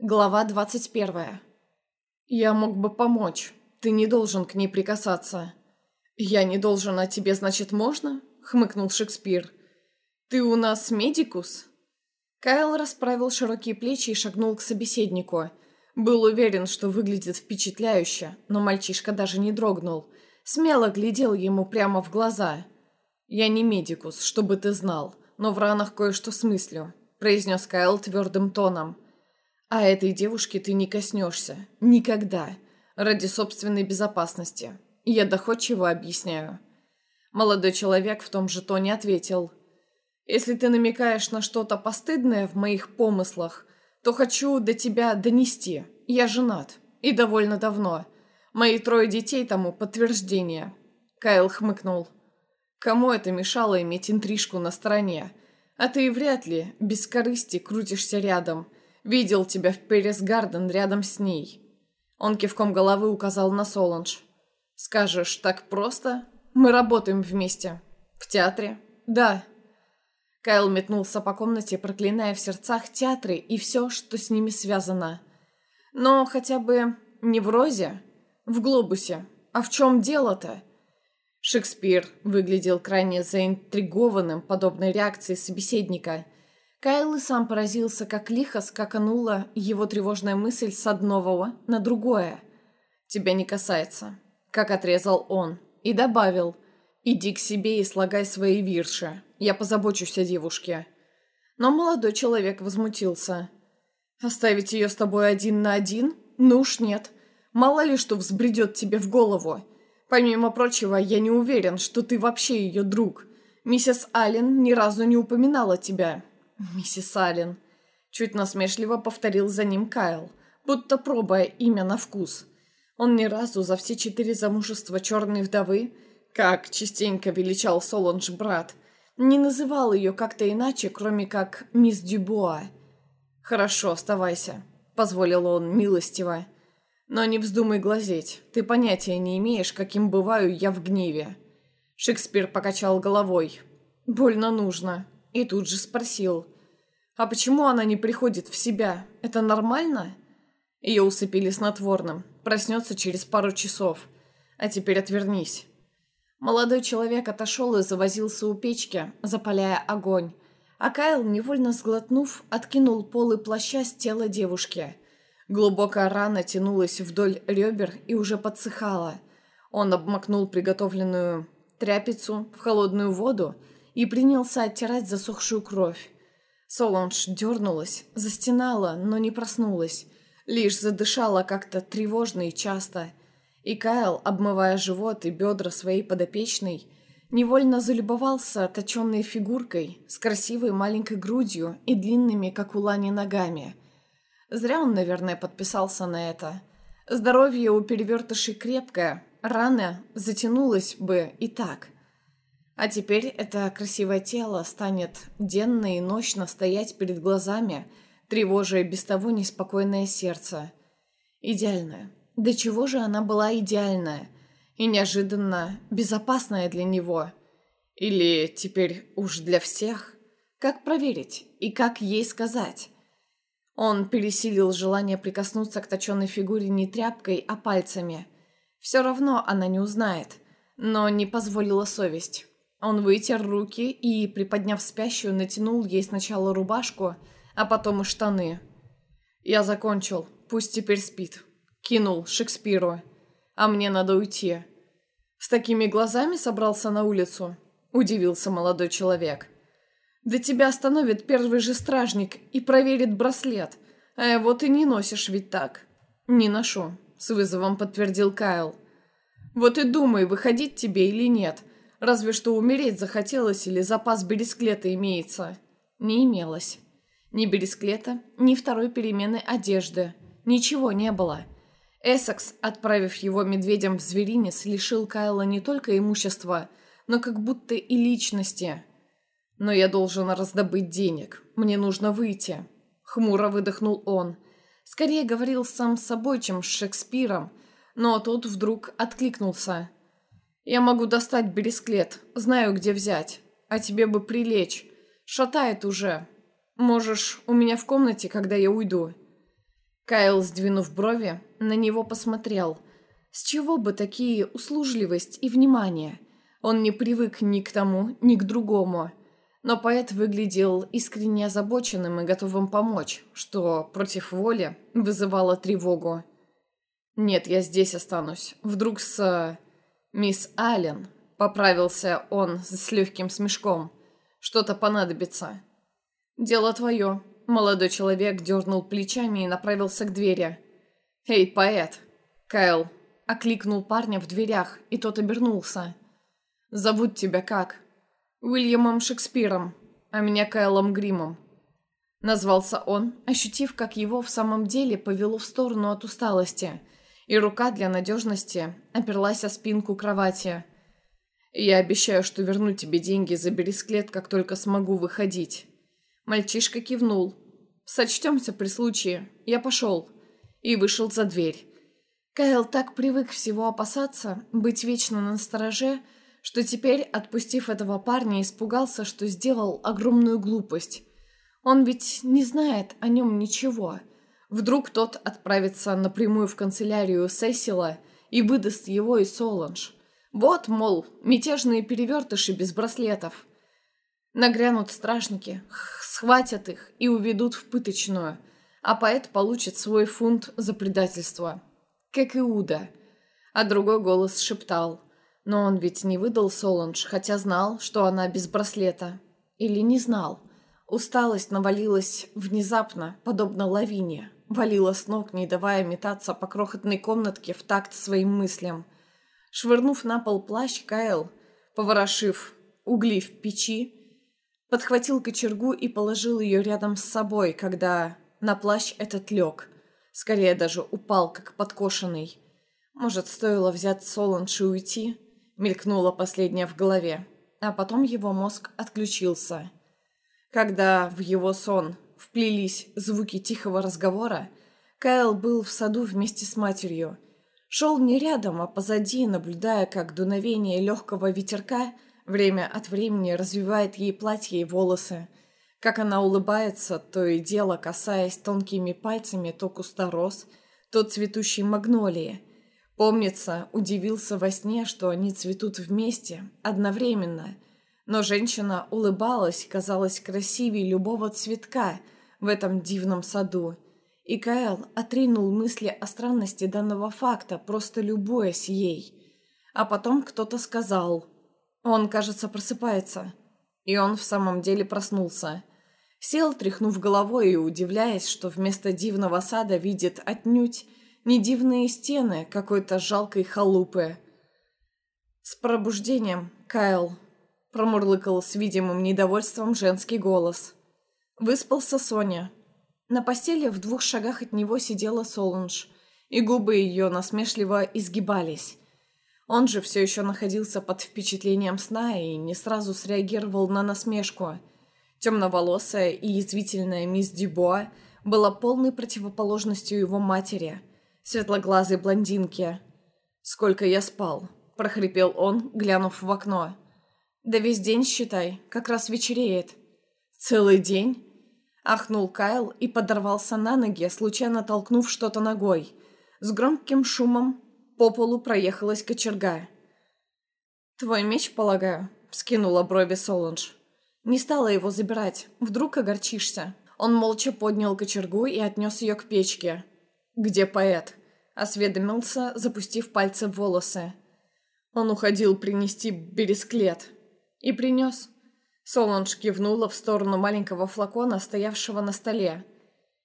Глава 21. «Я мог бы помочь. Ты не должен к ней прикасаться». «Я не должен, а тебе, значит, можно?» — хмыкнул Шекспир. «Ты у нас медикус?» Кайл расправил широкие плечи и шагнул к собеседнику. Был уверен, что выглядит впечатляюще, но мальчишка даже не дрогнул. Смело глядел ему прямо в глаза. «Я не медикус, чтобы ты знал, но в ранах кое-что смыслю», — произнес Кайл твердым тоном. А этой девушке ты не коснешься. Никогда. Ради собственной безопасности. Я доходчиво объясняю. Молодой человек в том же тоне ответил. Если ты намекаешь на что-то постыдное в моих помыслах, то хочу до тебя донести. Я женат. И довольно давно. Мои трое детей тому подтверждение. Кайл хмыкнул. Кому это мешало иметь интрижку на стороне? А ты вряд ли, без корысти, крутишься рядом – Видел тебя в Перес Гарден рядом с ней». Он кивком головы указал на Соланж. «Скажешь, так просто? Мы работаем вместе. В театре?» «Да». Кайл метнулся по комнате, проклиная в сердцах театры и все, что с ними связано. «Но хотя бы не в Розе, в Глобусе. А в чем дело-то?» Шекспир выглядел крайне заинтригованным подобной реакцией собеседника – Кайл и сам поразился, как лихо скаканула его тревожная мысль с одного на другое. «Тебя не касается», — как отрезал он, и добавил, «Иди к себе и слагай свои вирши, я позабочусь о девушке». Но молодой человек возмутился. «Оставить ее с тобой один на один? Ну уж нет. Мало ли что взбредет тебе в голову. Помимо прочего, я не уверен, что ты вообще ее друг. Миссис Аллен ни разу не упоминала тебя, «Миссис Аллен», — чуть насмешливо повторил за ним Кайл, будто пробуя имя на вкус. Он ни разу за все четыре замужества черной вдовы, как частенько величал Солонж брат, не называл ее как-то иначе, кроме как «мисс Дюбуа». «Хорошо, оставайся», — позволил он милостиво. «Но не вздумай глазеть, ты понятия не имеешь, каким бываю я в гневе». Шекспир покачал головой. «Больно нужно», и тут же спросил, «А почему она не приходит в себя? Это нормально?» Ее усыпили снотворным. Проснется через пару часов. А теперь отвернись. Молодой человек отошел и завозился у печки, запаляя огонь. А Кайл, невольно сглотнув, откинул полы плаща с тела девушки. Глубокая рана тянулась вдоль ребер и уже подсыхала. Он обмакнул приготовленную тряпицу в холодную воду и принялся оттирать засохшую кровь. Солонж дернулась, застенала, но не проснулась, лишь задышала как-то тревожно и часто. И Кайл, обмывая живот и бедра своей подопечной, невольно залюбовался точенной фигуркой с красивой маленькой грудью и длинными, как у Лани, ногами. Зря он, наверное, подписался на это. Здоровье у перевертышей крепкое, рана затянулась бы и так – а теперь это красивое тело станет денно и ночно стоять перед глазами, тревожа без того неспокойное сердце. Идеальная. До чего же она была идеальная? И неожиданно безопасная для него? Или теперь уж для всех? Как проверить? И как ей сказать? Он пересилил желание прикоснуться к точенной фигуре не тряпкой, а пальцами. Все равно она не узнает, но не позволила совесть. Он вытер руки и, приподняв спящую, натянул ей сначала рубашку, а потом и штаны. «Я закончил. Пусть теперь спит». Кинул Шекспиру. «А мне надо уйти». «С такими глазами собрался на улицу?» Удивился молодой человек. «Да тебя остановит первый же стражник и проверит браслет. А вот и не носишь ведь так». «Не ношу», — с вызовом подтвердил Кайл. «Вот и думай, выходить тебе или нет. Разве что умереть захотелось или запас бересклета имеется. Не имелось. Ни бересклета, ни второй перемены одежды. Ничего не было. Эссекс, отправив его медведям в зверинец, лишил Кайла не только имущества, но как будто и личности. «Но я должен раздобыть денег. Мне нужно выйти». Хмуро выдохнул он. Скорее говорил сам с собой, чем с Шекспиром, но тот вдруг откликнулся. Я могу достать бересклет, знаю, где взять. А тебе бы прилечь. Шатает уже. Можешь у меня в комнате, когда я уйду». Кайл, сдвинув брови, на него посмотрел. С чего бы такие услужливость и внимание? Он не привык ни к тому, ни к другому. Но поэт выглядел искренне озабоченным и готовым помочь, что против воли вызывало тревогу. «Нет, я здесь останусь. Вдруг с... мисс Аллен?» Поправился он с легким смешком. «Что-то понадобится». «Дело твое». Молодой человек дернул плечами и направился к двери. «Эй, поэт!» Кайл окликнул парня в дверях, и тот обернулся. «Зовут тебя как?» «Уильямом Шекспиром, а меня Кайлом Гримом». Назвался он, ощутив, как его в самом деле повело в сторону от усталости, и рука для надежности оперлась о спинку кровати. «Я обещаю, что верну тебе деньги за бересклет, как только смогу выходить». Мальчишка кивнул. «Сочтемся при случае. Я пошел». И вышел за дверь. Кайл так привык всего опасаться, быть вечно на стороже, что теперь, отпустив этого парня, испугался, что сделал огромную глупость. Он ведь не знает о нем ничего. Вдруг тот отправится напрямую в канцелярию Сесила и выдаст его и Соланж. Вот, мол, мятежные перевертыши без браслетов. Нагрянут стражники, схватят их и уведут в пыточную, а поэт получит свой фунт за предательство. Как Иуда. А другой голос шептал. Но он ведь не выдал Соланж, хотя знал, что она без браслета. Или не знал. Усталость навалилась внезапно, подобно лавине. Валила с ног, не давая метаться по крохотной комнатке в такт своим мыслям – Швырнув на пол плащ, Кайл, поворошив угли в печи, подхватил кочергу и положил ее рядом с собой, когда на плащ этот лег. Скорее даже упал, как подкошенный. Может, стоило взять Соланж и уйти? Мелькнуло последнее в голове. А потом его мозг отключился. Когда в его сон вплелись звуки тихого разговора, Кайл был в саду вместе с матерью – Шел не рядом, а позади, наблюдая, как дуновение легкого ветерка время от времени развивает ей платье и волосы, как она улыбается, то и дело касаясь тонкими пальцами то куста роз, то цветущей магнолии. Помнится, удивился во сне, что они цветут вместе, одновременно. Но женщина улыбалась, казалась красивее любого цветка в этом дивном саду – и Каэл отринул мысли о странности данного факта, просто любуясь ей. А потом кто-то сказал. Он, кажется, просыпается. И он в самом деле проснулся. Сел, тряхнув головой и удивляясь, что вместо дивного сада видит отнюдь не дивные стены какой-то жалкой халупы. «С пробуждением, Кайл», — промурлыкал с видимым недовольством женский голос. Выспался Соня. На постели в двух шагах от него сидела Солунж, и губы ее насмешливо изгибались. Он же все еще находился под впечатлением сна и не сразу среагировал на насмешку. Темноволосая и язвительная мисс Дюбуа была полной противоположностью его матери, светлоглазой блондинки. «Сколько я спал?» – прохрипел он, глянув в окно. «Да весь день, считай, как раз вечереет». «Целый день?» Ахнул Кайл и подорвался на ноги, случайно толкнув что-то ногой. С громким шумом по полу проехалась кочерга. «Твой меч, полагаю?» — вскинула брови Солунж. Не стала его забирать. Вдруг огорчишься. Он молча поднял кочергу и отнес ее к печке. «Где поэт?» — осведомился, запустив пальцы в волосы. Он уходил принести бересклет. И принес. Соланж кивнула в сторону маленького флакона, стоявшего на столе.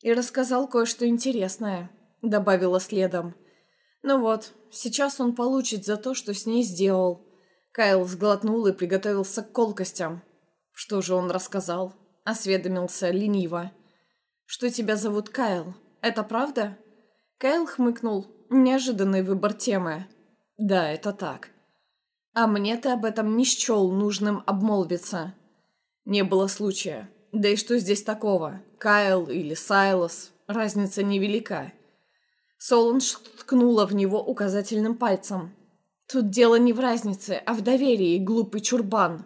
«И рассказал кое-что интересное», — добавила следом. «Ну вот, сейчас он получит за то, что с ней сделал». Кайл сглотнул и приготовился к колкостям. «Что же он рассказал?» — осведомился лениво. «Что тебя зовут Кайл? Это правда?» Кайл хмыкнул. Неожиданный выбор темы. «Да, это так». «А мне ты об этом не счел нужным обмолвиться». Не было случая. Да и что здесь такого? Кайл или Сайлос? Разница невелика. Солунж ткнула в него указательным пальцем. Тут дело не в разнице, а в доверии, глупый чурбан.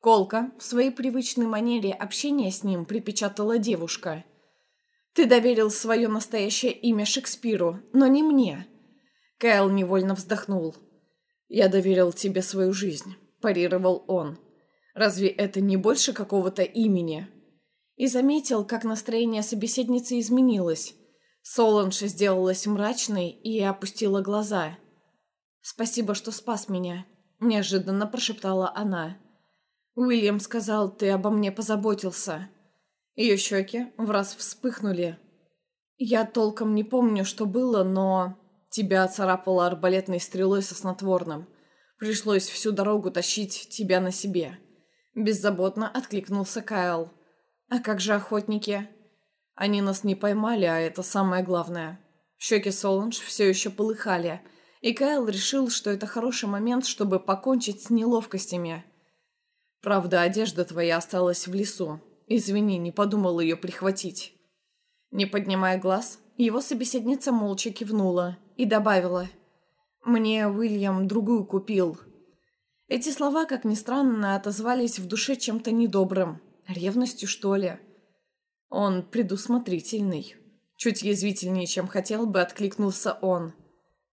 Колка в своей привычной манере общения с ним припечатала девушка. Ты доверил свое настоящее имя Шекспиру, но не мне. Кайл невольно вздохнул. «Я доверил тебе свою жизнь», – парировал он. «Разве это не больше какого-то имени?» И заметил, как настроение собеседницы изменилось. Соланж сделалась мрачной и опустила глаза. «Спасибо, что спас меня», – неожиданно прошептала она. «Уильям сказал, ты обо мне позаботился». Ее щеки в раз вспыхнули. «Я толком не помню, что было, но...» Тебя царапало арбалетной стрелой со снотворным. Пришлось всю дорогу тащить тебя на себе. Беззаботно откликнулся Кайл. А как же охотники? Они нас не поймали, а это самое главное. Щеки Соланж все еще полыхали, и Кайл решил, что это хороший момент, чтобы покончить с неловкостями. Правда, одежда твоя осталась в лесу. Извини, не подумал ее прихватить. Не поднимая глаз, его собеседница молча кивнула и добавила «Мне Уильям другую купил». Эти слова, как ни странно, отозвались в душе чем-то недобрым. Ревностью, что ли? Он предусмотрительный. Чуть язвительнее, чем хотел бы, откликнулся он.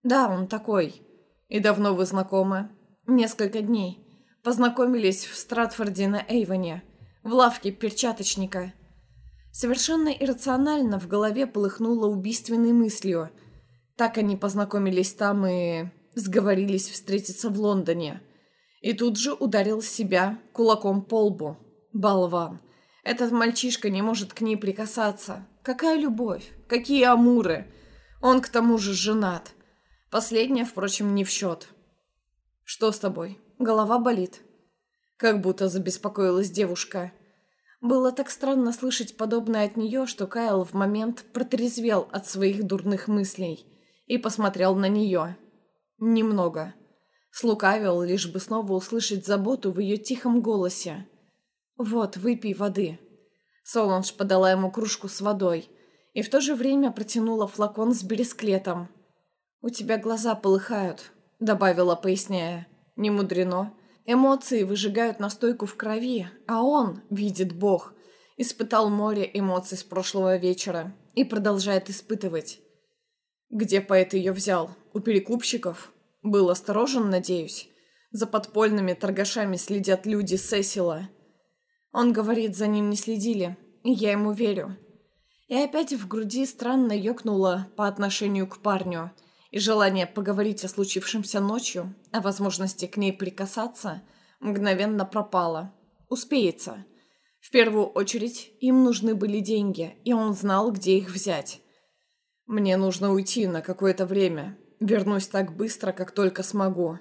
«Да, он такой. И давно вы знакомы?» «Несколько дней. Познакомились в Стратфорде на Эйвоне, в лавке перчаточника». Совершенно иррационально в голове полыхнуло убийственной мыслью – так они познакомились там и сговорились встретиться в Лондоне. И тут же ударил себя кулаком по лбу. Болван. Этот мальчишка не может к ней прикасаться. Какая любовь? Какие амуры? Он к тому же женат. Последнее, впрочем, не в счет. «Что с тобой? Голова болит?» Как будто забеспокоилась девушка. Было так странно слышать подобное от нее, что Кайл в момент протрезвел от своих дурных мыслей и посмотрел на нее. Немного. Слукавил, лишь бы снова услышать заботу в ее тихом голосе. «Вот, выпей воды». Соланж подала ему кружку с водой и в то же время протянула флакон с бересклетом. «У тебя глаза полыхают», — добавила, поясняя. «Не мудрено. Эмоции выжигают настойку в крови, а он, видит Бог, испытал море эмоций с прошлого вечера и продолжает испытывать. Где поэт ее взял? У перекупщиков? Был осторожен, надеюсь. За подпольными торгашами следят люди Сесила. Он говорит, за ним не следили, и я ему верю. И опять в груди странно ёкнуло по отношению к парню, и желание поговорить о случившемся ночью, о возможности к ней прикасаться, мгновенно пропало. Успеется. В первую очередь им нужны были деньги, и он знал, где их взять. Мне нужно уйти на какое-то время. Вернусь так быстро, как только смогу.